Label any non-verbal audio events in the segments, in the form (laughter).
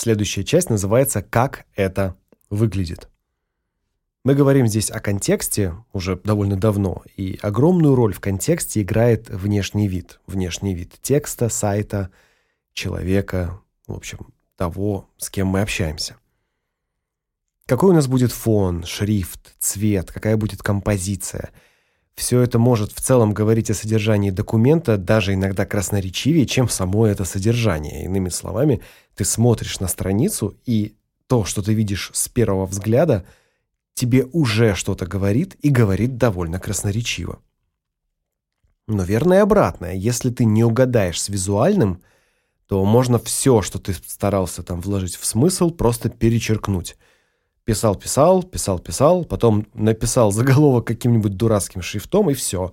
Следующая часть называется «Как это выглядит». Мы говорим здесь о контексте уже довольно давно, и огромную роль в контексте играет внешний вид. Внешний вид текста, сайта, человека, в общем, того, с кем мы общаемся. Какой у нас будет фон, шрифт, цвет, какая будет композиция – все это может в целом говорить о содержании документа даже иногда красноречивее, чем само это содержание. Иными словами, ты смотришь на страницу, и то, что ты видишь с первого взгляда, тебе уже что-то говорит и говорит довольно красноречиво. Но верно и обратное. Если ты не угадаешь с визуальным, то можно все, что ты старался там вложить в смысл, просто перечеркнуть – Писал, писал, писал, писал, потом написал заголовок каким-нибудь дурацким шрифтом и все.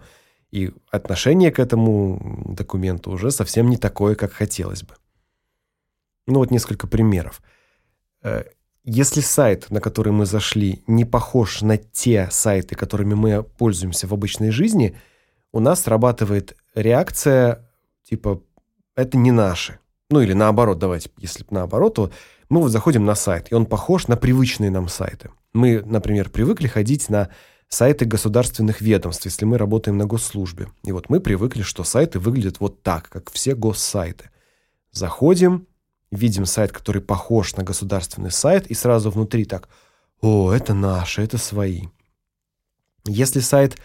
И отношение к этому документу уже совсем не такое, как хотелось бы. Ну вот несколько примеров. Э, если сайт, на который мы зашли, не похож на те сайты, которыми мы пользуемся в обычной жизни, у нас срабатывает реакция типа это не наши. Ну или наоборот, давайте, если наоборот, то мы вот заходим на сайт, и он похож на привычные нам сайты. Мы, например, привыкли ходить на сайты государственных ведомств, если мы работаем на госслужбе. И вот мы привыкли, что сайты выглядят вот так, как все госсайты. Заходим, видим сайт, который похож на государственный сайт, и сразу внутри так: "О, это наши, это свои". Если сайт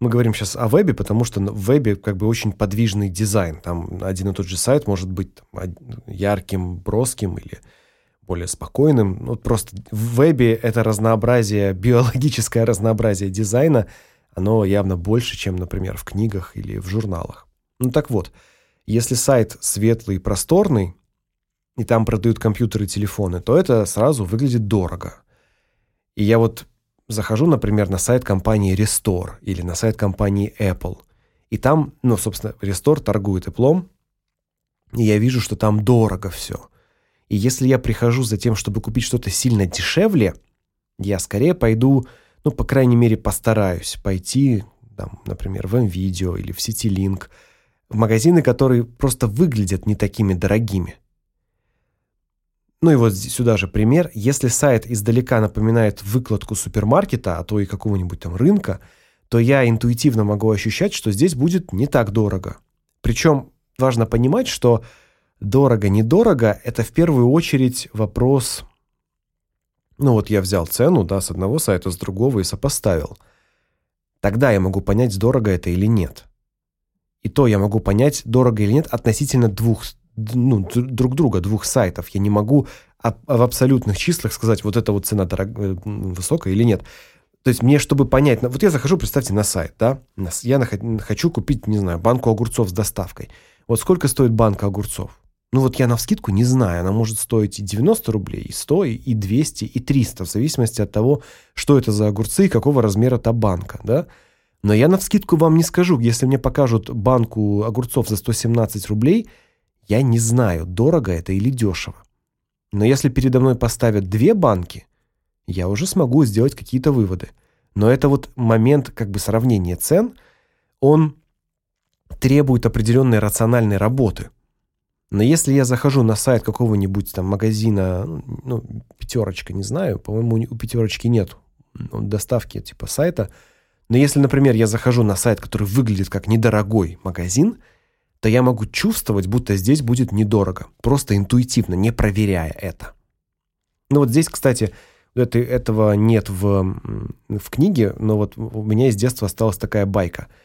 мы говорим сейчас о вебе, потому что в вебе как бы очень подвижный дизайн. Там один и тот же сайт может быть ярким, броским или более спокойным. Ну, просто в вебе это разнообразие, биологическое разнообразие дизайна, оно явно больше, чем, например, в книгах или в журналах. Ну так вот, если сайт светлый и просторный, и там продают компьютеры и телефоны, то это сразу выглядит дорого. И я вот захожу, например, на сайт компании Restore или на сайт компании Apple, и там, ну, собственно, Restore торгует Apple, и я вижу, что там дорого все. И если я прихожу за тем, чтобы купить что-то сильно дешевле, я скорее пойду, ну, по крайней мере, постараюсь пойти, там, например, в Nvidia или в CityLink, в магазины, которые просто выглядят не такими дорогими. Ну и вот сюда же пример. Если сайт издалека напоминает выкладку супермаркета, а то и какого-нибудь там рынка, то я интуитивно могу ощущать, что здесь будет не так дорого. Причем важно понимать, что Дорого-недорого – это в первую очередь вопрос… Ну вот я взял цену, да, с одного сайта, с другого и сопоставил. Тогда я могу понять, дорого это или нет. И то я могу понять, дорого или нет относительно двух, ну, друг друга, двух сайтов. Я не могу в абсолютных числах сказать, вот эта вот цена дорог... Э, высокая или нет. То есть мне, чтобы понять, вот я захожу, представьте, на сайт, да, я хочу купить, не знаю, банку огурцов с доставкой. Вот сколько стоит банка огурцов? Ну вот я на вскидку не знаю, она может стоить и 90 рублей, и 100, и 200, и 300, в зависимости от того, что это за огурцы и какого размера та банка, да? Но я на вскидку вам не скажу, если мне покажут банку огурцов за 117 рублей, я не знаю, дорого это или дешево. Но если передо мной поставят две банки, я уже смогу сделать какие-то выводы. Но это вот момент как бы сравнения цен, он требует определенной рациональной работы. Но если я захожу на сайт какого-нибудь там магазина, ну, пятерочка, не знаю, по-моему, у пятерочки нет доставки типа сайта. Но если, например, я захожу на сайт, который выглядит как недорогой магазин, то я могу чувствовать, будто здесь будет недорого, просто интуитивно, не проверяя это. Ну вот здесь, кстати, это, этого нет в, в книге, но вот у меня из детства осталась такая байка –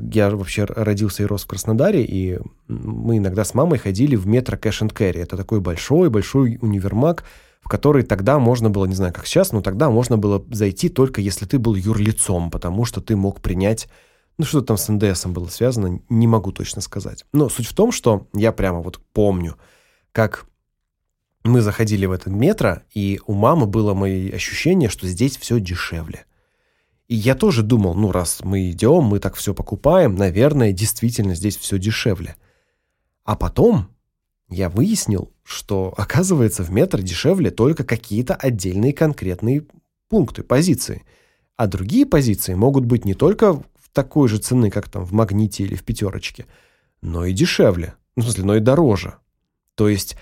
я вообще родился и рос в Краснодаре, и мы иногда с мамой ходили в метро Cash and Carry. Это такой большой-большой универмаг, в который тогда можно было, не знаю, как сейчас, но тогда можно было зайти только если ты был юрлицом, потому что ты мог принять ну что там с НДСом было связано, не могу точно сказать. Но суть в том, что я прямо вот помню, как мы заходили в этот метро, и у мамы было мои ощущение, что здесь все дешевле. И я тоже думал, ну раз мы идем, мы так все покупаем, наверное, действительно здесь все дешевле. А потом я выяснил, что (laughs) оказывается в метро дешевле только какие-то отдельные конкретные пункты, позиции. А другие позиции могут быть не только в такой же цены, как там в Магните или в Пятерочке, но и дешевле. Ну, в смысле, но и дороже. То есть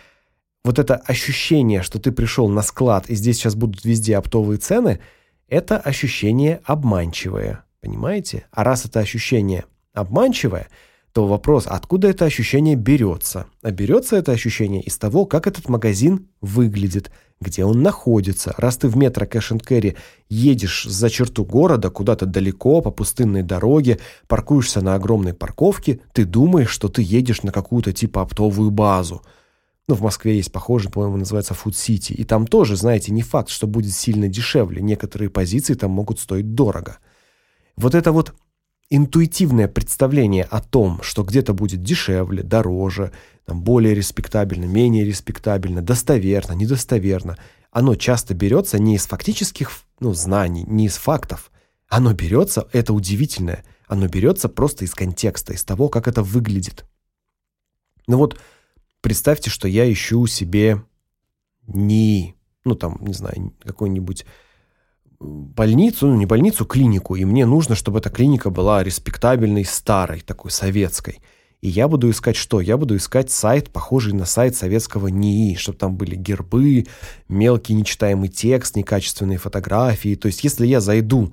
вот это ощущение, что ты пришел на склад и здесь сейчас будут везде оптовые цены, это ощущение обманчивое, понимаете? А раз это ощущение обманчивое, то вопрос, откуда это ощущение берется? А берется это ощущение из того, как этот магазин выглядит, где он находится. Раз ты в метро Cash and Carry едешь за черту города, куда-то далеко, по пустынной дороге, паркуешься на огромной парковке, ты думаешь, что ты едешь на какую-то типа оптовую базу. Ну, в Москве есть похожий, по-моему, называется Food City. И там тоже, знаете, не факт, что будет сильно дешевле. Некоторые позиции там могут стоить дорого. Вот это вот интуитивное представление о том, что где-то будет дешевле, дороже, там более респектабельно, менее респектабельно, достоверно, недостоверно, оно часто берется не из фактических, ну, знаний, не из фактов. Оно берется, это удивительное, оно берется просто из контекста, из того, как это выглядит. Ну вот представьте, что я ищу себе не, ну там, не знаю, какой-нибудь больницу, ну не больницу, клинику, и мне нужно, чтобы эта клиника была респектабельной, старой, такой советской. И я буду искать что? Я буду искать сайт, похожий на сайт советского НИИ, чтобы там были гербы, мелкий нечитаемый текст, некачественные фотографии. То есть, если я зайду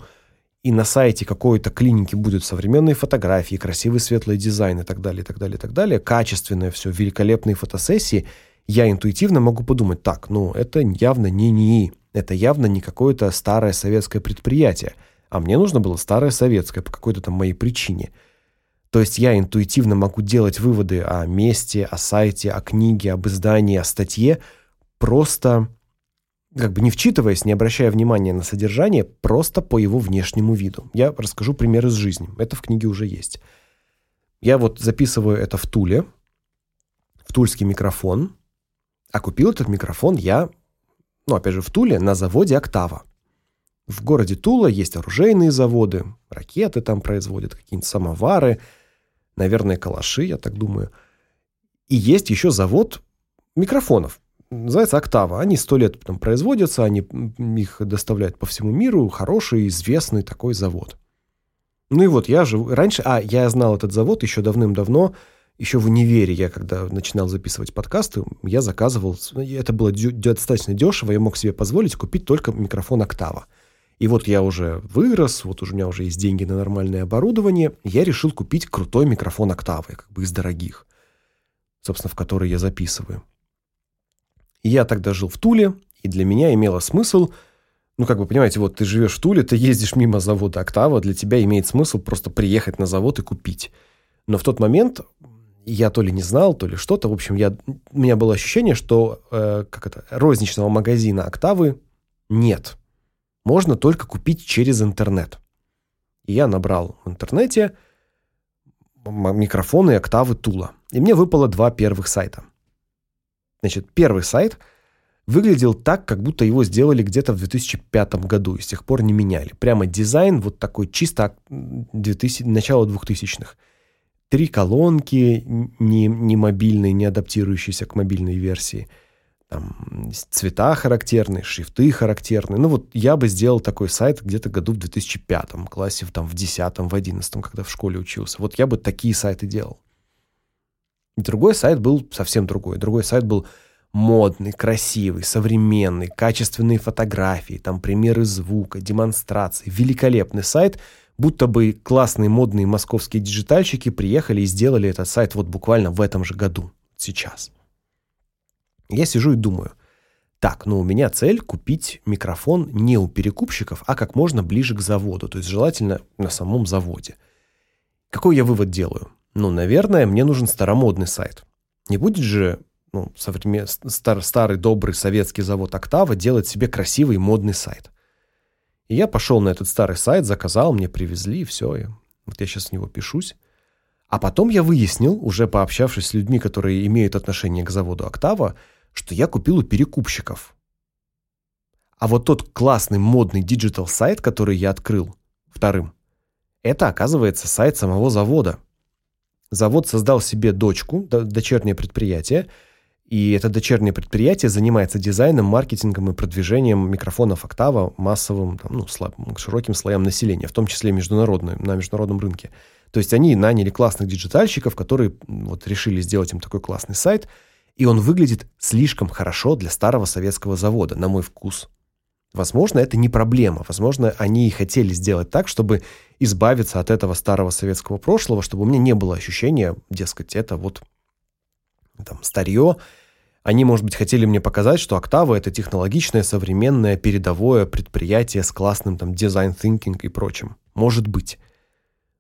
и на сайте какой-то клиники будут современные фотографии, красивый светлый дизайн и так далее, и так далее, и так далее, качественное все, великолепные фотосессии, я интуитивно могу подумать, так, ну, это явно не НИИ. Это явно не какое-то старое советское предприятие, а мне нужно было старое советское по какой-то там моей причине. То есть я интуитивно могу делать выводы о месте, о сайте, о книге, об издании, о статье, просто как бы не вчитываясь, не обращая внимания на содержание, просто по его внешнему виду. Я расскажу пример из жизни. Это в книге уже есть. Я вот записываю это в Туле, в тульский микрофон. А купил этот микрофон я ну, опять же, в Туле на заводе «Октава». В городе Тула есть оружейные заводы, ракеты там производят, какие-нибудь самовары, наверное, калаши, я так думаю. И есть еще завод микрофонов. Называется «Октава». Они сто лет там производятся, они их доставляют по всему миру. Хороший, известный такой завод. Ну и вот я же раньше... А, я знал этот завод еще давным-давно, еще в универе я, когда начинал записывать подкасты, я заказывал, это было достаточно дешево, я мог себе позволить купить только микрофон «Октава». И вот я уже вырос, вот уже у меня уже есть деньги на нормальное оборудование, я решил купить крутой микрофон «Октавы», как бы из дорогих, собственно, в который я записываю. Я тогда жил в Туле, и для меня имело смысл, ну, как вы понимаете, вот ты живешь в Туле, ты ездишь мимо завода «Октава», для тебя имеет смысл просто приехать на завод и купить. Но в тот момент я то ли не знал, то ли что-то. В общем, я, у меня было ощущение, что э, как это, розничного магазина «Октавы» нет. Можно только купить через интернет. И я набрал в интернете микрофоны «Октавы Тула». И мне выпало два первых сайта. Значит, первый сайт выглядел так, как будто его сделали где-то в 2005 году и с тех пор не меняли. Прямо дизайн вот такой чисто 2000, начало 2000-х три колонки не, не мобильные, не адаптирующиеся к мобильной версии. Там цвета характерные, шрифты характерные. Ну вот я бы сделал такой сайт где-то году в 2005 классе, там в 10 в 11 когда в школе учился. Вот я бы такие сайты делал. Другой сайт был совсем другой. Другой сайт был модный, красивый, современный, качественные фотографии, там примеры звука, демонстрации. Великолепный сайт – будто бы классные модные московские диджитальщики приехали и сделали этот сайт вот буквально в этом же году, сейчас. Я сижу и думаю, так, ну у меня цель купить микрофон не у перекупщиков, а как можно ближе к заводу, то есть желательно на самом заводе. Какой я вывод делаю? Ну, наверное, мне нужен старомодный сайт. Не будет же ну, современ... стар... старый добрый советский завод «Октава» делать себе красивый модный сайт. И я пошел на этот старый сайт, заказал, мне привезли, и все. И вот я сейчас с него пишусь. А потом я выяснил, уже пообщавшись с людьми, которые имеют отношение к заводу «Октава», что я купил у перекупщиков. А вот тот классный модный digital-сайт, который я открыл вторым, это, оказывается, сайт самого завода. Завод создал себе дочку, дочернее предприятие, и это дочернее предприятие занимается дизайном, маркетингом и продвижением микрофонов «Октава» массовым, там, ну, слаб, широким слоям населения, в том числе международным, на международном рынке. То есть они наняли классных диджитальщиков, которые вот решили сделать им такой классный сайт. И он выглядит слишком хорошо для старого советского завода, на мой вкус. Возможно, это не проблема. Возможно, они и хотели сделать так, чтобы избавиться от этого старого советского прошлого, чтобы у меня не было ощущения, дескать, это вот там старье. Они, может быть, хотели мне показать, что Октава это технологичное, современное, передовое предприятие с классным там design thinking и прочим. Может быть.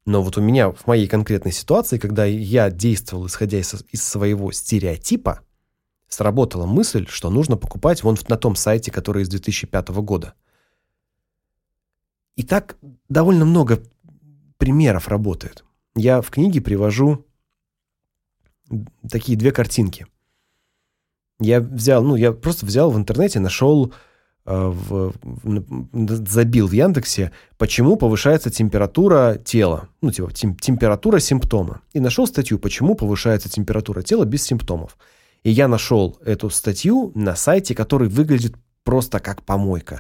Но вот у меня в моей конкретной ситуации, когда я действовал исходя из, из своего стереотипа, сработала мысль, что нужно покупать вон на том сайте, который из 2005 года. И так довольно много примеров работает. Я в книге привожу такие две картинки. Я взял, ну, я просто взял в интернете, нашел э, в, забил в Яндексе, почему повышается температура тела. Ну, типа тем, температура симптома. И нашел статью, почему повышается температура тела без симптомов. И я нашел эту статью на сайте, который выглядит просто как помойка.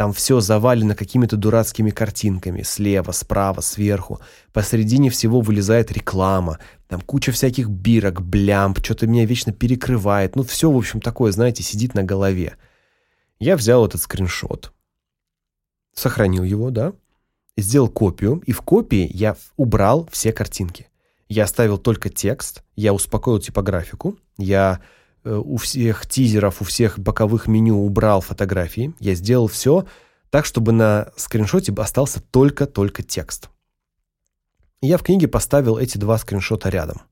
Там все завалено какими-то дурацкими картинками, слева, справа, сверху. Посередине всего вылезает реклама. Там куча всяких бирок, блямп, что-то меня вечно перекрывает. Ну все, в общем, такое, знаете, сидит на голове. Я взял этот скриншот, сохранил его, да, сделал копию, и в копии я убрал все картинки. Я оставил только текст, я успокоил типографику, я у всех тизеров, у всех боковых меню убрал фотографии. Я сделал все так, чтобы на скриншоте остался только-только текст. я в книге поставил эти два скриншота рядом.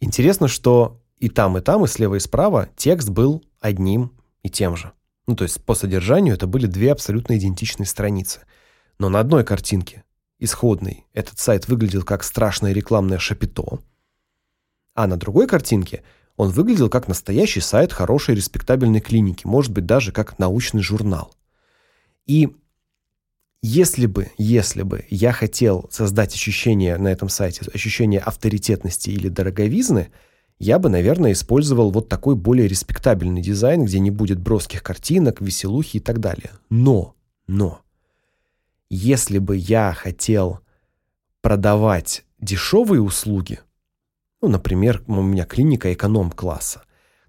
Интересно, что и там, и там, и слева, и справа текст был одним и тем же. Ну, то есть по содержанию это были две абсолютно идентичные страницы. Но на одной картинке, исходной, этот сайт выглядел как страшное рекламное шапито, а на другой картинке – он выглядел как настоящий сайт хорошей респектабельной клиники, может быть, даже как научный журнал. И если бы, если бы я хотел создать ощущение на этом сайте, ощущение авторитетности или дороговизны, я бы, наверное, использовал вот такой более респектабельный дизайн, где не будет броских картинок, веселухи и так далее. Но, но если бы я хотел продавать дешевые услуги, ну, например, у меня клиника эконом-класса,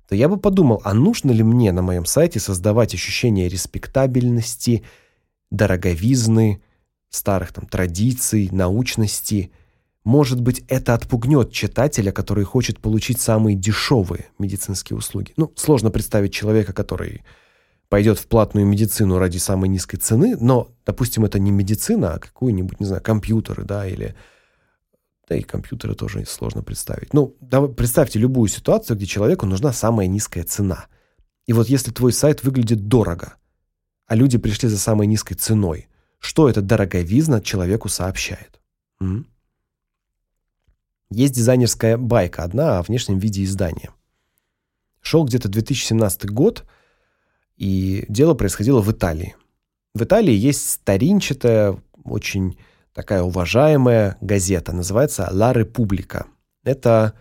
то я бы подумал, а нужно ли мне на моем сайте создавать ощущение респектабельности, дороговизны, старых там традиций, научности. Может быть, это отпугнет читателя, который хочет получить самые дешевые медицинские услуги. Ну, сложно представить человека, который пойдет в платную медицину ради самой низкой цены, но, допустим, это не медицина, а какой-нибудь, не знаю, компьютеры, да, или да и компьютеры тоже сложно представить. Ну, да, представьте любую ситуацию, где человеку нужна самая низкая цена. И вот если твой сайт выглядит дорого, а люди пришли за самой низкой ценой, что эта дороговизна человеку сообщает? М? Есть дизайнерская байка одна о внешнем виде издания. Шел где-то 2017 год, и дело происходило в Италии. В Италии есть старинчатая, очень такая уважаемая газета, называется «Ла Република». Это,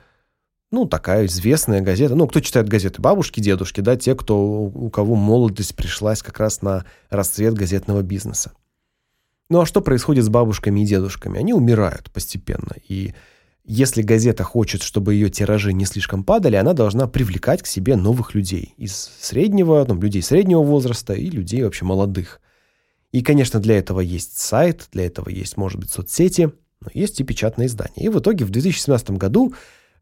ну, такая известная газета. Ну, кто читает газеты? Бабушки, дедушки, да, те, кто, у кого молодость пришлась как раз на расцвет газетного бизнеса. Ну, а что происходит с бабушками и дедушками? Они умирают постепенно, и если газета хочет, чтобы ее тиражи не слишком падали, она должна привлекать к себе новых людей из среднего, ну, людей среднего возраста и людей вообще молодых. И, конечно, для этого есть сайт, для этого есть, может быть, соцсети, но есть и печатное издание. И в итоге в 2017 году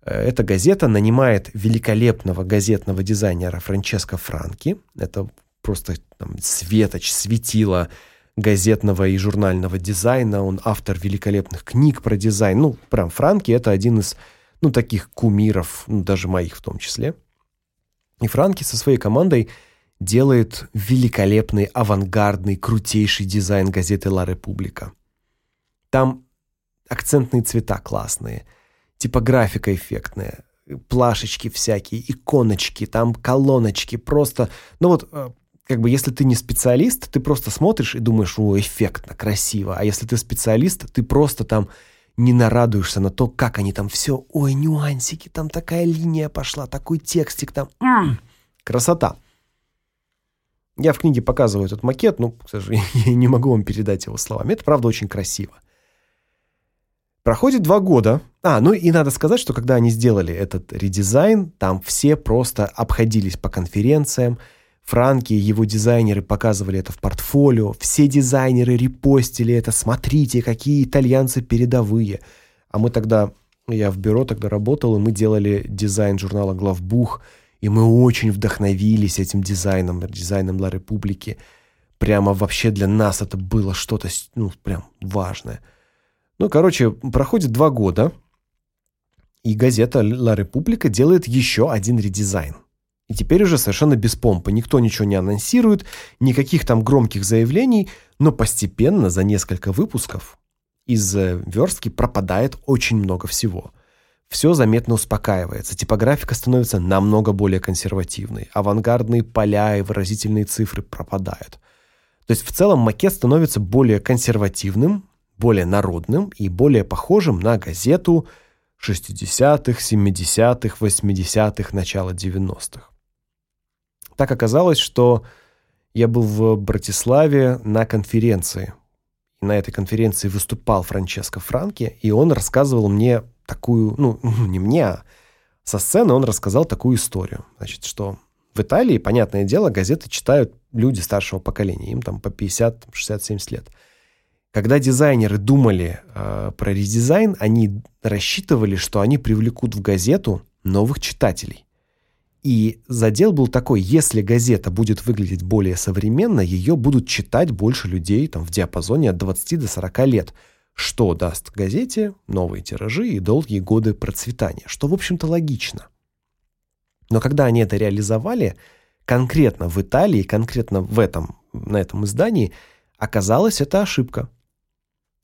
э, эта газета нанимает великолепного газетного дизайнера Франческо Франки. Это просто там светоч, светило газетного и журнального дизайна. Он автор великолепных книг про дизайн. Ну, прям Франки это один из ну таких кумиров, ну, даже моих в том числе. И Франки со своей командой делает великолепный, авангардный, крутейший дизайн газеты «Ла Република». Там акцентные цвета классные, типографика эффектная, плашечки всякие, иконочки, там колоночки, просто... Ну вот, э, как бы, если ты не специалист, ты просто смотришь и думаешь, о, эффектно, красиво. А если ты специалист, ты просто там не нарадуешься на то, как они там все, ой, нюансики, там такая линия пошла, такой текстик там. Красота. Я в книге показываю этот макет, но, к сожалению, (laughs) не могу вам передать его словами. Это, правда, очень красиво. Проходит два года. А, ну и надо сказать, что когда они сделали этот редизайн, там все просто обходились по конференциям. Франки, его дизайнеры показывали это в портфолио. Все дизайнеры репостили это. Смотрите, какие итальянцы передовые. А мы тогда, я в бюро тогда работал, и мы делали дизайн журнала «Главбух». И мы очень вдохновились этим дизайном, дизайном «Ла Републики». Прямо вообще для нас это было что-то, ну, прям важное. Ну, короче, проходит два года, и газета «Ла Република» делает еще один редизайн. И теперь уже совершенно без помпы. Никто ничего не анонсирует, никаких там громких заявлений, но постепенно за несколько выпусков из э, верстки пропадает очень много всего. Все заметно успокаивается, типографика становится намного более консервативной, авангардные поля и выразительные цифры пропадают. То есть в целом макет становится более консервативным, более народным и более похожим на газету 60-х, 70-х, 80-х, начала 90-х. Так оказалось, что я был в Братиславе на конференции. И на этой конференции выступал Франческо Франки, и он рассказывал мне такую, ну, (laughs) не мне, а со сцены он рассказал такую историю. Значит, что в Италии, понятное дело, газеты читают люди старшего поколения, им там по 50, 60, 70 лет. Когда дизайнеры думали э, про редизайн, они рассчитывали, что они привлекут в газету новых читателей. И задел был такой: если газета будет выглядеть более современно, ее будут читать больше людей там в диапазоне от 20 до 40 лет, что даст газете новые тиражи и долгие годы процветания, что в общем-то логично. Но когда они это реализовали, конкретно в Италии, конкретно в этом на этом издании, оказалось это ошибка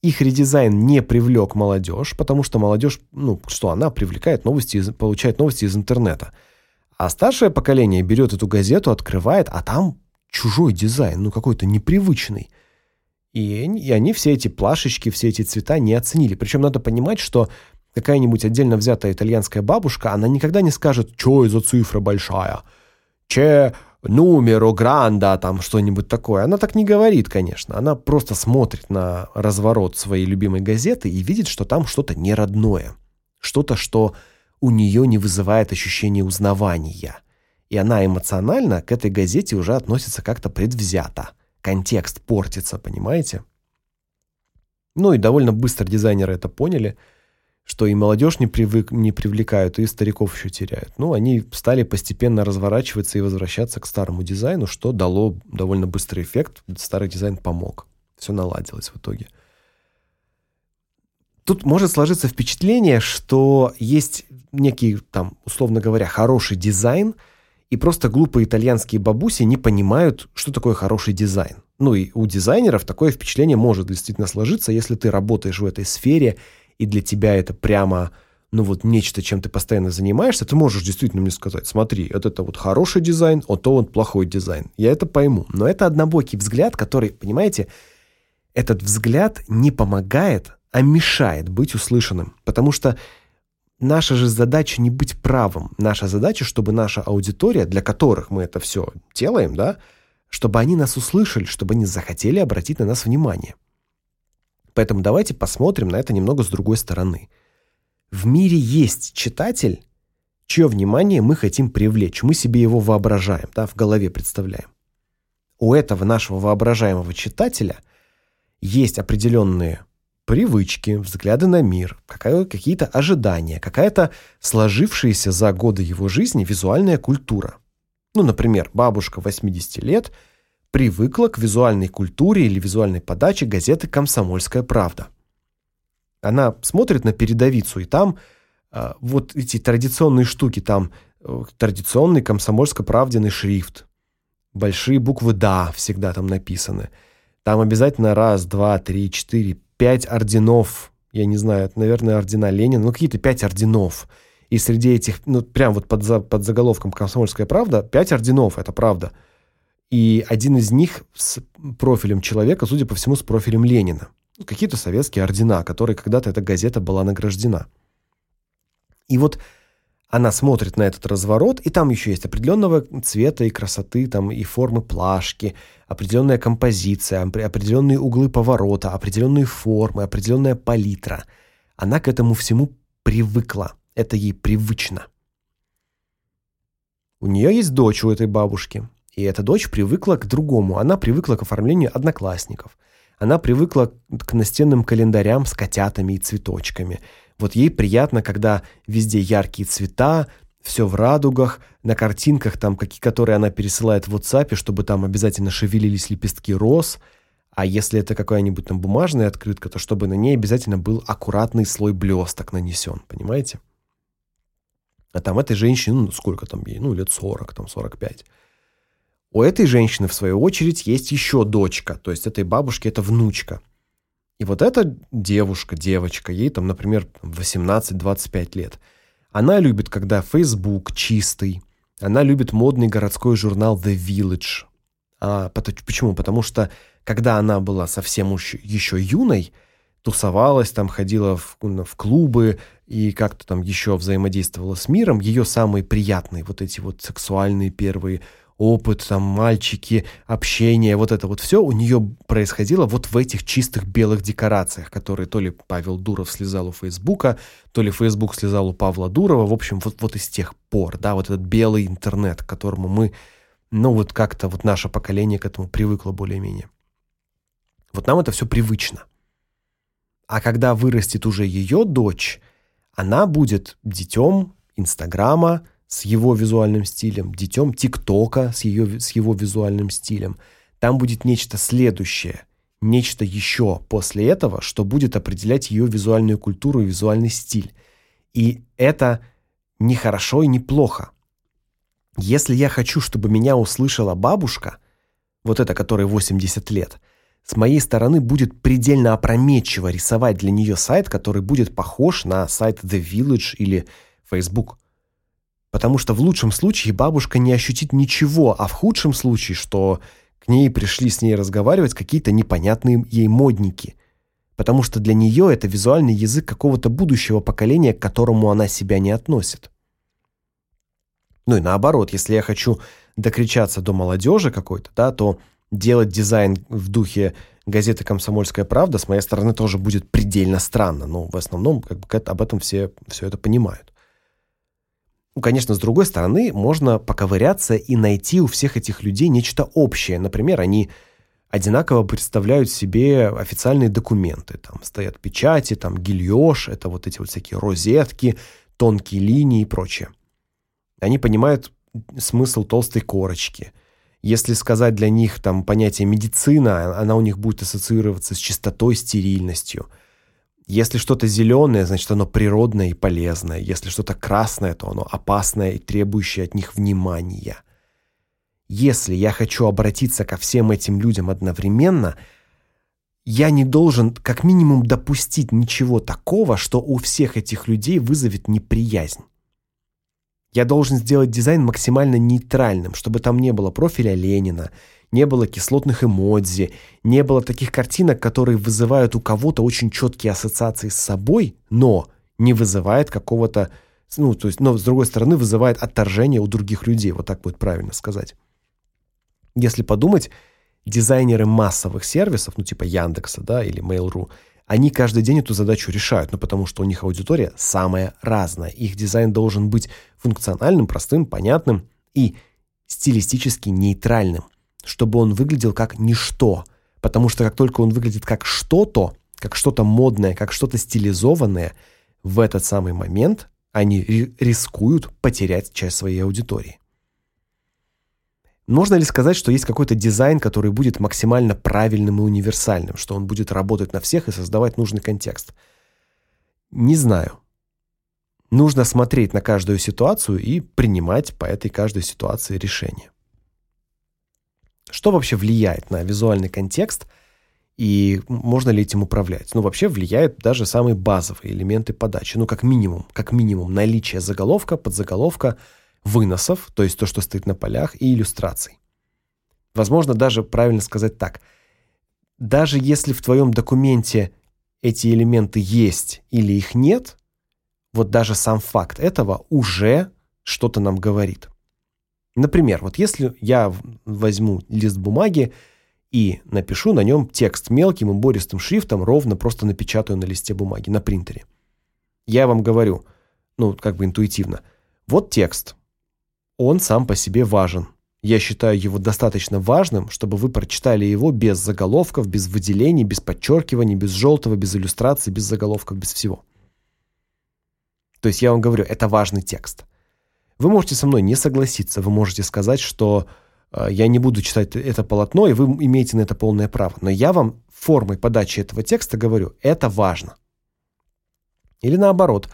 их редизайн не привлек молодежь, потому что молодежь, ну, что она привлекает новости, получает новости из интернета. А старшее поколение берет эту газету, открывает, а там чужой дизайн, ну какой-то непривычный. И, и они все эти плашечки, все эти цвета не оценили. Причем надо понимать, что какая-нибудь отдельно взятая итальянская бабушка, она никогда не скажет, что за цифра большая. Че Нумеро, Гранда, там что-нибудь такое. Она так не говорит, конечно. Она просто смотрит на разворот своей любимой газеты и видит, что там что-то неродное. Что-то, что у нее не вызывает ощущения узнавания. И она эмоционально к этой газете уже относится как-то предвзято. Контекст портится, понимаете? Ну и довольно быстро дизайнеры это поняли – что и молодежь не привык не привлекают, и стариков еще теряют. Ну, они стали постепенно разворачиваться и возвращаться к старому дизайну, что дало довольно быстрый эффект. Старый дизайн помог. Все наладилось в итоге. Тут может сложиться впечатление, что есть некий там, условно говоря, хороший дизайн, и просто глупые итальянские бабуси не понимают, что такое хороший дизайн. Ну и у дизайнеров такое впечатление может действительно сложиться, если ты работаешь в этой сфере и для тебя это прямо ну вот нечто, чем ты постоянно занимаешься, ты можешь действительно мне сказать, смотри, вот это вот хороший дизайн, а то вот плохой дизайн. Я это пойму. Но это однобокий взгляд, который, понимаете, этот взгляд не помогает, а мешает быть услышанным. Потому что наша же задача не быть правым. Наша задача, чтобы наша аудитория, для которых мы это все делаем, да, чтобы они нас услышали, чтобы они захотели обратить на нас внимание. Поэтому давайте посмотрим на это немного с другой стороны. В мире есть читатель, чье внимание мы хотим привлечь. Мы себе его воображаем, да, в голове представляем. У этого нашего воображаемого читателя есть определенные привычки, взгляды на мир, какие-то ожидания, какая-то сложившаяся за годы его жизни визуальная культура. Ну, например, бабушка 80 лет – привыкла к визуальной культуре или визуальной подаче газеты «Комсомольская правда». Она смотрит на передовицу, и там э, вот эти традиционные штуки, там э, традиционный комсомольско-правденный шрифт, большие буквы «да» всегда там написаны. Там обязательно раз, два, три, четыре, пять орденов, я не знаю, это, наверное, ордена Ленина, ну какие-то пять орденов. И среди этих, ну прям вот под, за, под заголовком «Комсомольская правда» пять орденов, это правда – и один из них с профилем человека, судя по всему, с профилем Ленина. Какие-то советские ордена, которые когда-то эта газета была награждена. И вот она смотрит на этот разворот, и там еще есть определенного цвета и красоты, там и формы плашки, определенная композиция, определенные углы поворота, определенные формы, определенная палитра. Она к этому всему привыкла. Это ей привычно. У нее есть дочь у этой бабушки, и эта дочь привыкла к другому. Она привыкла к оформлению одноклассников. Она привыкла к настенным календарям с котятами и цветочками. Вот ей приятно, когда везде яркие цвета, все в радугах, на картинках там, какие, которые она пересылает в WhatsApp, чтобы там обязательно шевелились лепестки роз. А если это какая-нибудь там бумажная открытка, то чтобы на ней обязательно был аккуратный слой блесток нанесен, понимаете? А там этой женщине, ну, сколько там ей? Ну, лет 40, там 45. У этой женщины, в свою очередь, есть еще дочка, то есть этой бабушки это внучка. И вот эта девушка, девочка, ей там, например, 18-25 лет. Она любит, когда Facebook чистый. Она любит модный городской журнал The Village. А почему? Потому что когда она была совсем еще юной, тусовалась, там ходила в, в клубы и как-то там еще взаимодействовала с миром, ее самые приятные вот эти вот сексуальные первые опыт, там, мальчики, общение, вот это вот все у нее происходило вот в этих чистых белых декорациях, которые то ли Павел Дуров слезал у Фейсбука, то ли Фейсбук слезал у Павла Дурова, в общем, вот, вот из тех пор, да, вот этот белый интернет, к которому мы, ну, вот как-то вот наше поколение к этому привыкло более-менее. Вот нам это все привычно. А когда вырастет уже ее дочь, она будет детем Инстаграма, с его визуальным стилем, детем ТикТока с ее с его визуальным стилем. Там будет нечто следующее, нечто еще после этого, что будет определять ее визуальную культуру и визуальный стиль. И это не хорошо и не плохо. Если я хочу, чтобы меня услышала бабушка, вот эта, которой 80 лет, с моей стороны будет предельно опрометчиво рисовать для нее сайт, который будет похож на сайт The Village или Facebook потому что в лучшем случае бабушка не ощутит ничего, а в худшем случае, что к ней пришли с ней разговаривать какие-то непонятные ей модники. Потому что для нее это визуальный язык какого-то будущего поколения, к которому она себя не относит. Ну и наоборот, если я хочу докричаться до молодежи какой-то, да, то делать дизайн в духе газеты Комсомольская правда с моей стороны тоже будет предельно странно, но в основном как бы об этом все все это понимают. Ну, конечно, с другой стороны, можно поковыряться и найти у всех этих людей нечто общее. Например, они одинаково представляют себе официальные документы. Там стоят печати, там гильёж, это вот эти вот всякие розетки, тонкие линии и прочее. Они понимают смысл толстой корочки. Если сказать для них там понятие медицина, она у них будет ассоциироваться с чистотой, стерильностью – если что-то зеленое, значит оно природное и полезное. Если что-то красное, то оно опасное и требующее от них внимания. Если я хочу обратиться ко всем этим людям одновременно, я не должен как минимум допустить ничего такого, что у всех этих людей вызовет неприязнь. Я должен сделать дизайн максимально нейтральным, чтобы там не было профиля Ленина, не было кислотных эмодзи, не было таких картинок, которые вызывают у кого-то очень четкие ассоциации с собой, но не вызывает какого-то, ну, то есть, но с другой стороны вызывает отторжение у других людей, вот так будет правильно сказать. Если подумать, дизайнеры массовых сервисов, ну типа Яндекса, да, или Mail.ru, они каждый день эту задачу решают, ну потому что у них аудитория самая разная. Их дизайн должен быть функциональным, простым, понятным и стилистически нейтральным чтобы он выглядел как ничто, потому что как только он выглядит как что-то, как что-то модное, как что-то стилизованное, в этот самый момент они рискуют потерять часть своей аудитории. Можно ли сказать, что есть какой-то дизайн, который будет максимально правильным и универсальным, что он будет работать на всех и создавать нужный контекст? Не знаю. Нужно смотреть на каждую ситуацию и принимать по этой каждой ситуации решение. Что вообще влияет на визуальный контекст и можно ли этим управлять? Ну, вообще влияют даже самые базовые элементы подачи. Ну, как минимум, как минимум наличие заголовка, подзаголовка, выносов, то есть то, что стоит на полях, и иллюстраций. Возможно, даже правильно сказать так. Даже если в твоем документе эти элементы есть или их нет, вот даже сам факт этого уже что-то нам говорит. Например, вот если я возьму лист бумаги и напишу на нем текст мелким и бористым шрифтом, ровно просто напечатаю на листе бумаги на принтере. Я вам говорю, ну, как бы интуитивно. Вот текст. Он сам по себе важен. Я считаю его достаточно важным, чтобы вы прочитали его без заголовков, без выделений, без подчеркиваний, без желтого, без иллюстраций, без заголовков, без всего. То есть я вам говорю, это важный текст. Вы можете со мной не согласиться, вы можете сказать, что э, я не буду читать это полотно, и вы имеете на это полное право. Но я вам формой подачи этого текста говорю, это важно. Или наоборот,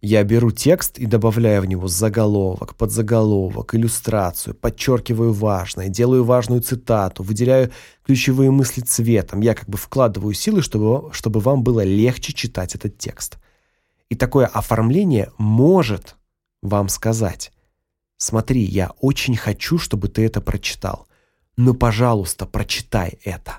я беру текст и добавляю в него заголовок, подзаголовок, иллюстрацию, подчеркиваю важное, делаю важную цитату, выделяю ключевые мысли цветом. Я как бы вкладываю силы, чтобы чтобы вам было легче читать этот текст. И такое оформление может вам сказать: "Смотри, я очень хочу, чтобы ты это прочитал. Но, пожалуйста, прочитай это".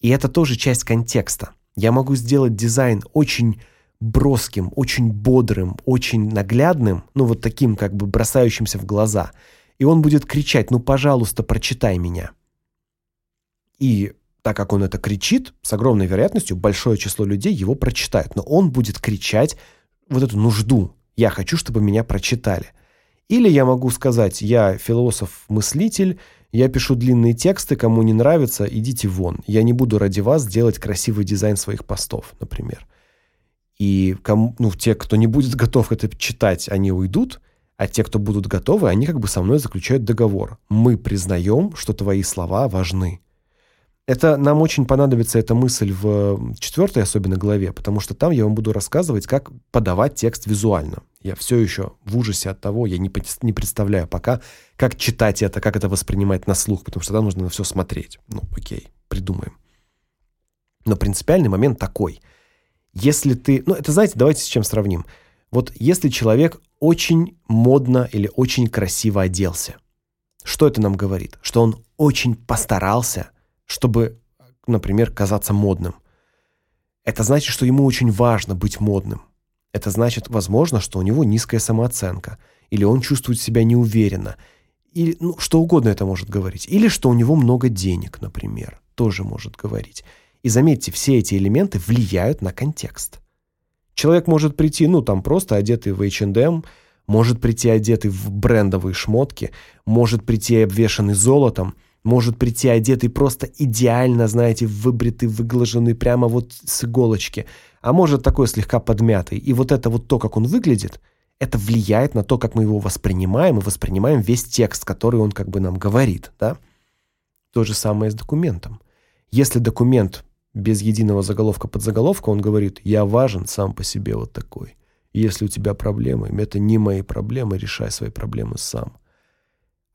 И это тоже часть контекста. Я могу сделать дизайн очень броским, очень бодрым, очень наглядным, ну вот таким как бы бросающимся в глаза. И он будет кричать: "Ну, пожалуйста, прочитай меня". И так как он это кричит, с огромной вероятностью большое число людей его прочитают, но он будет кричать вот эту нужду: "Я хочу, чтобы меня прочитали". Или я могу сказать: "Я философ-мыслитель, я пишу длинные тексты, кому не нравится, идите вон. Я не буду ради вас делать красивый дизайн своих постов", например. И кому, ну, те, кто не будет готов это читать, они уйдут, а те, кто будут готовы, они как бы со мной заключают договор. Мы признаем, что твои слова важны. Это нам очень понадобится эта мысль в четвертой особенно главе, потому что там я вам буду рассказывать, как подавать текст визуально. Я все еще в ужасе от того, я не не представляю пока, как читать это, как это воспринимать на слух, потому что там нужно на все смотреть. Ну, о'кей, придумаем. Но принципиальный момент такой – если ты, ну это знаете, давайте с чем сравним. Вот если человек очень модно или очень красиво оделся. Что это нам говорит? Что он очень постарался, чтобы, например, казаться модным. Это значит, что ему очень важно быть модным. Это значит, возможно, что у него низкая самооценка, или он чувствует себя неуверенно, или ну что угодно это может говорить, или что у него много денег, например, тоже может говорить. И заметьте, все эти элементы влияют на контекст. Человек может прийти, ну, там просто одетый в H&M, может прийти одетый в брендовые шмотки, может прийти обвешанный золотом, может прийти одетый просто идеально, знаете, выбритый, выглаженный прямо вот с иголочки, а может такой слегка подмятый. И вот это вот то, как он выглядит, это влияет на то, как мы его воспринимаем и воспринимаем весь текст, который он как бы нам говорит, да? То же самое с документом. Если документ без единого заголовка под заголовка он говорит: "Я важен сам по себе вот такой. Если у тебя проблемы, это не мои проблемы, решай свои проблемы сам".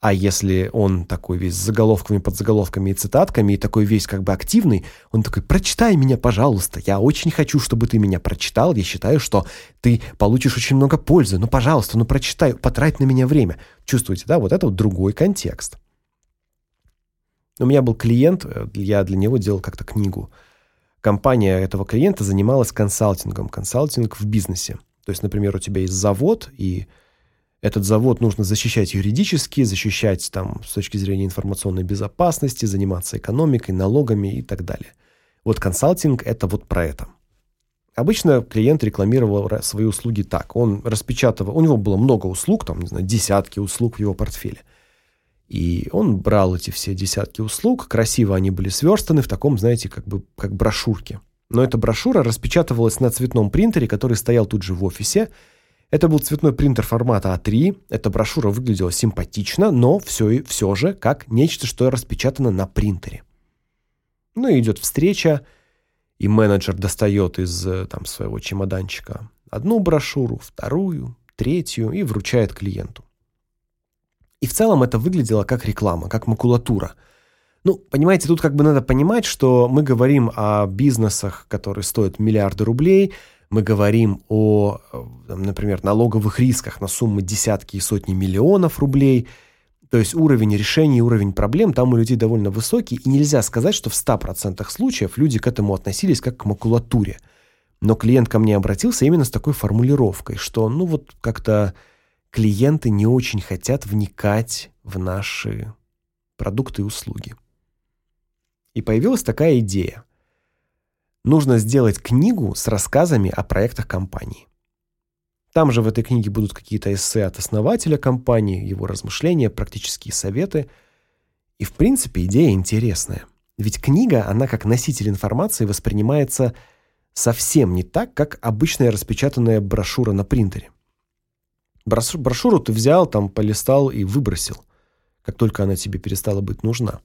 А если он такой весь с заголовками, под заголовками и цитатками, и такой весь как бы активный, он такой: "Прочитай меня, пожалуйста. Я очень хочу, чтобы ты меня прочитал. Я считаю, что ты получишь очень много пользы. Ну, пожалуйста, ну прочитай, потрать на меня время". Чувствуете, да? Вот это вот другой контекст. У меня был клиент, э, я для него делал как-то книгу компания этого клиента занималась консалтингом, консалтинг в бизнесе. То есть, например, у тебя есть завод, и этот завод нужно защищать юридически, защищать там с точки зрения информационной безопасности, заниматься экономикой, налогами и так далее. Вот консалтинг это вот про это. Обычно клиент рекламировал свои услуги так: он распечатывал, у него было много услуг, там, не знаю, десятки услуг в его портфеле. И он брал эти все десятки услуг, красиво они были сверстаны в таком, знаете, как бы как брошюрке. Но эта брошюра распечатывалась на цветном принтере, который стоял тут же в офисе. Это был цветной принтер формата А3. Эта брошюра выглядела симпатично, но все и все же как нечто, что распечатано на принтере. Ну и идет встреча, и менеджер достает из э, там своего чемоданчика одну брошюру, вторую, третью и вручает клиенту. И в целом это выглядело как реклама, как макулатура. Ну, понимаете, тут как бы надо понимать, что мы говорим о бизнесах, которые стоят миллиарды рублей, мы говорим о, например, налоговых рисках на суммы десятки и сотни миллионов рублей. То есть уровень решений, уровень проблем там у людей довольно высокий, и нельзя сказать, что в 100% случаев люди к этому относились как к макулатуре. Но клиент ко мне обратился именно с такой формулировкой, что ну вот как-то клиенты не очень хотят вникать в наши продукты и услуги. И появилась такая идея. Нужно сделать книгу с рассказами о проектах компании. Там же в этой книге будут какие-то эссе от основателя компании, его размышления, практические советы. И в принципе идея интересная. Ведь книга, она как носитель информации воспринимается совсем не так, как обычная распечатанная брошюра на принтере. Брошюру ты взял, там полистал и выбросил, как только она тебе перестала быть нужна.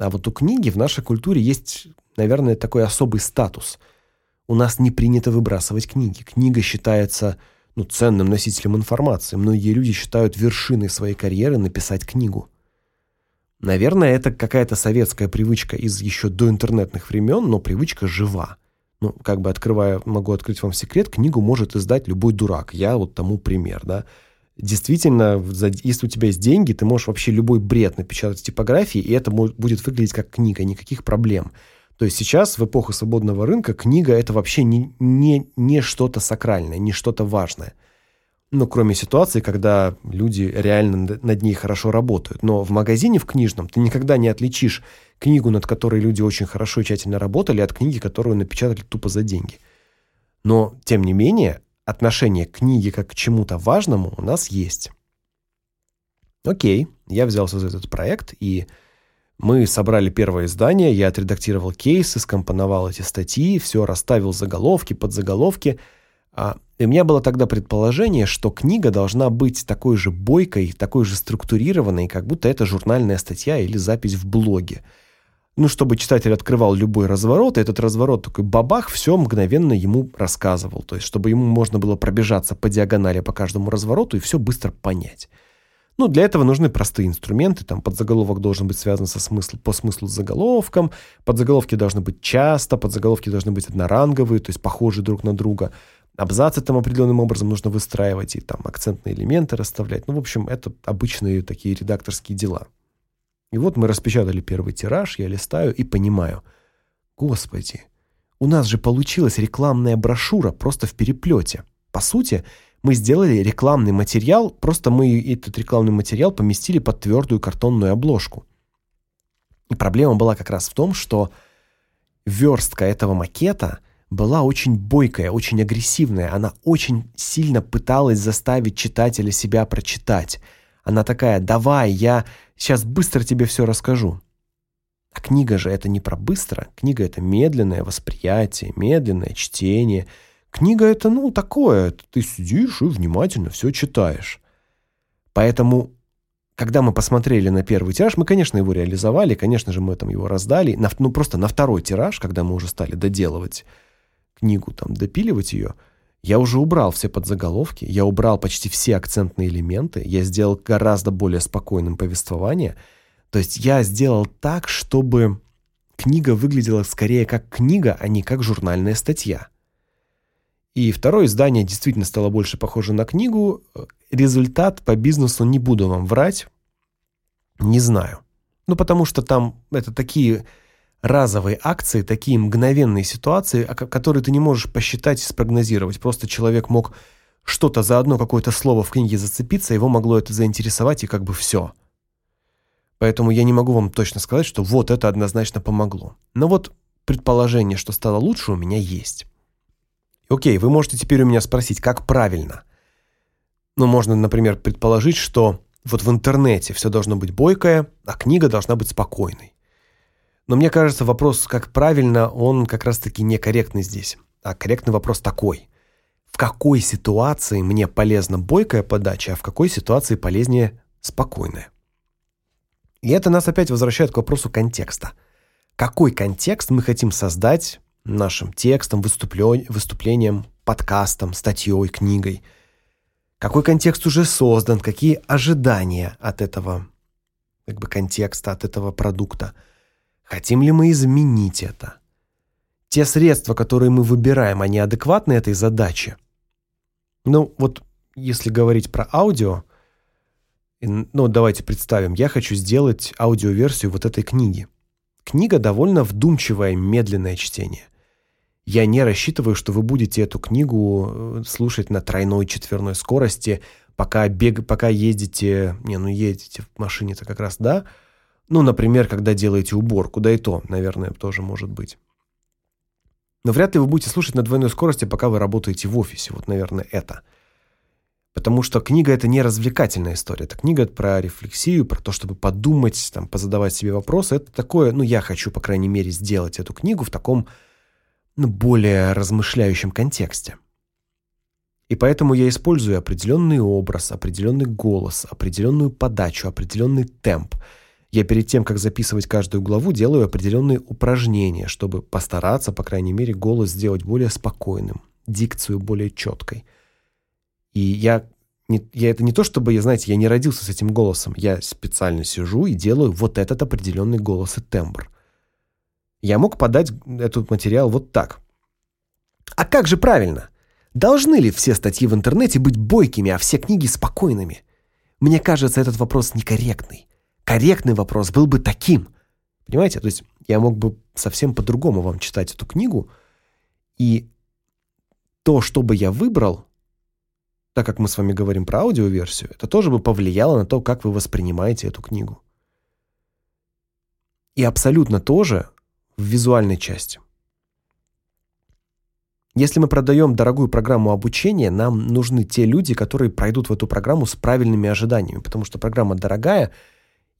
А вот у книги в нашей культуре есть, наверное, такой особый статус. У нас не принято выбрасывать книги. Книга считается ну, ценным носителем информации. Многие люди считают вершиной своей карьеры написать книгу. Наверное, это какая-то советская привычка из еще до интернетных времен, но привычка жива. Ну, как бы открывая, могу открыть вам секрет, книгу может издать любой дурак. Я вот тому пример, да. Действительно, если у тебя есть деньги, ты можешь вообще любой бред напечатать в типографии, и это будет выглядеть как книга, никаких проблем. То есть сейчас, в эпоху свободного рынка, книга – это вообще не, не, не что-то сакральное, не что-то важное. Ну, кроме ситуации, когда люди реально над ней хорошо работают. Но в магазине в книжном ты никогда не отличишь книгу, над которой люди очень хорошо и тщательно работали, от книги, которую напечатали тупо за деньги. Но, тем не менее, отношение к книге как к чему-то важному у нас есть. Окей, я взялся за этот проект и мы собрали первое издание, я отредактировал кейсы, скомпоновал эти статьи, все расставил заголовки, подзаголовки. А, и у меня было тогда предположение, что книга должна быть такой же бойкой, такой же структурированной, как будто это журнальная статья или запись в блоге. Ну, чтобы читатель открывал любой разворот, и этот разворот такой бабах все мгновенно ему рассказывал. То есть, чтобы ему можно было пробежаться по диагонали по каждому развороту и все быстро понять. Ну, для этого нужны простые инструменты, там подзаголовок должен быть связан со смысл, по смыслу с заголовком, подзаголовки должны быть часто, подзаголовки должны быть одноранговые, то есть похожие друг на друга. Абзацы там определенным образом нужно выстраивать и там акцентные элементы расставлять. Ну, в общем, это обычные такие редакторские дела. И вот мы распечатали первый тираж, я листаю и понимаю. Господи, у нас же получилась рекламная брошюра просто в переплете. По сути, мы сделали рекламный материал, просто мы этот рекламный материал поместили под твердую картонную обложку. И проблема была как раз в том, что верстка этого макета была очень бойкая, очень агрессивная. Она очень сильно пыталась заставить читателя себя прочитать. Она такая: "Давай, я сейчас быстро тебе все расскажу". А книга же это не про быстро. Книга это медленное восприятие, медленное чтение. Книга это, ну, такое, ты сидишь и внимательно все читаешь. Поэтому, когда мы посмотрели на первый тираж, мы, конечно, его реализовали, конечно же, мы там его раздали, на, ну, просто на второй тираж, когда мы уже стали доделывать книгу, там, допиливать ее, я уже убрал все подзаголовки, я убрал почти все акцентные элементы, я сделал гораздо более спокойным повествование. То есть я сделал так, чтобы книга выглядела скорее как книга, а не как журнальная статья. И второе издание действительно стало больше похоже на книгу. Результат по бизнесу не буду вам врать. Не знаю. Ну, потому что там это такие разовые акции, такие мгновенные ситуации, которые ты не можешь посчитать и спрогнозировать. Просто человек мог что-то за одно какое-то слово в книге зацепиться, его могло это заинтересовать, и как бы все. Поэтому я не могу вам точно сказать, что вот это однозначно помогло. Но вот предположение, что стало лучше, у меня есть. Окей, вы можете теперь у меня спросить, как правильно. Ну, можно, например, предположить, что вот в интернете все должно быть бойкое, а книга должна быть спокойной. Но мне кажется, вопрос, как правильно, он как раз-таки некорректный здесь. А корректный вопрос такой. В какой ситуации мне полезна бойкая подача, а в какой ситуации полезнее спокойная? И это нас опять возвращает к вопросу контекста. Какой контекст мы хотим создать нашим текстом, выступлением, подкастом, статьей, книгой. Какой контекст уже создан, какие ожидания от этого как бы контекста, от этого продукта. Хотим ли мы изменить это? Те средства, которые мы выбираем, они адекватны этой задаче? Ну, вот если говорить про аудио, ну, давайте представим, я хочу сделать аудиоверсию вот этой книги. Книга довольно вдумчивое, медленное чтение. Я не рассчитываю, что вы будете эту книгу э, слушать на тройной четверной скорости, пока бег, пока ездите, не, ну едете в машине-то как раз, да? Ну, например, когда делаете уборку, да и то, наверное, тоже может быть. Но вряд ли вы будете слушать на двойной скорости, пока вы работаете в офисе. Вот, наверное, это. Потому что книга это не развлекательная история. Это книга про рефлексию, про то, чтобы подумать, там, позадавать себе вопросы. Это такое, ну, я хочу, по крайней мере, сделать эту книгу в таком ну, более размышляющем контексте. И поэтому я использую определенный образ, определенный голос, определенную подачу, определенный темп. Я перед тем, как записывать каждую главу, делаю определенные упражнения, чтобы постараться, по крайней мере, голос сделать более спокойным, дикцию более четкой. И я не, я это не то, чтобы, я, знаете, я не родился с этим голосом. Я специально сижу и делаю вот этот определенный голос и тембр. Я мог подать этот материал вот так. А как же правильно? Должны ли все статьи в интернете быть бойкими, а все книги спокойными? Мне кажется, этот вопрос некорректный. Корректный вопрос был бы таким. Понимаете? То есть я мог бы совсем по-другому вам читать эту книгу, и то, что бы я выбрал, так как мы с вами говорим про аудиоверсию, это тоже бы повлияло на то, как вы воспринимаете эту книгу. И абсолютно тоже в визуальной части. Если мы продаем дорогую программу обучения, нам нужны те люди, которые пройдут в эту программу с правильными ожиданиями, потому что программа дорогая,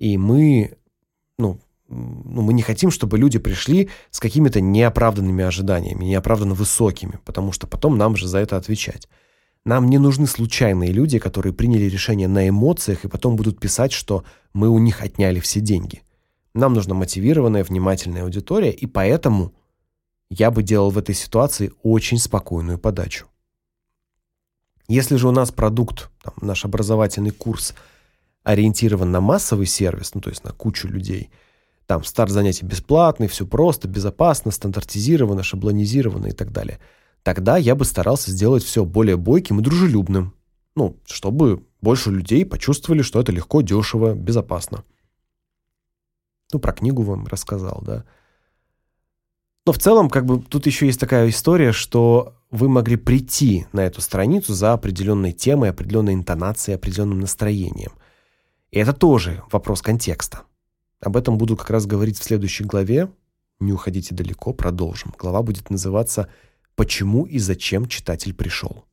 и мы, ну, ну, мы не хотим, чтобы люди пришли с какими-то неоправданными ожиданиями, неоправданно высокими, потому что потом нам же за это отвечать. Нам не нужны случайные люди, которые приняли решение на эмоциях и потом будут писать, что мы у них отняли все деньги. Нам нужна мотивированная, внимательная аудитория, и поэтому я бы делал в этой ситуации очень спокойную подачу. Если же у нас продукт, там, наш образовательный курс ориентирован на массовый сервис, ну то есть на кучу людей, там старт занятий бесплатный, все просто, безопасно, стандартизировано, шаблонизировано и так далее, тогда я бы старался сделать все более бойким и дружелюбным. Ну, чтобы больше людей почувствовали, что это легко, дешево, безопасно. Ну, про книгу вам рассказал, да. Но в целом, как бы тут еще есть такая история, что вы могли прийти на эту страницу за определенной темой, определенной интонацией, определенным настроением. И это тоже вопрос контекста. Об этом буду как раз говорить в следующей главе. Не уходите далеко, продолжим. Глава будет называться «Почему и зачем читатель пришел?».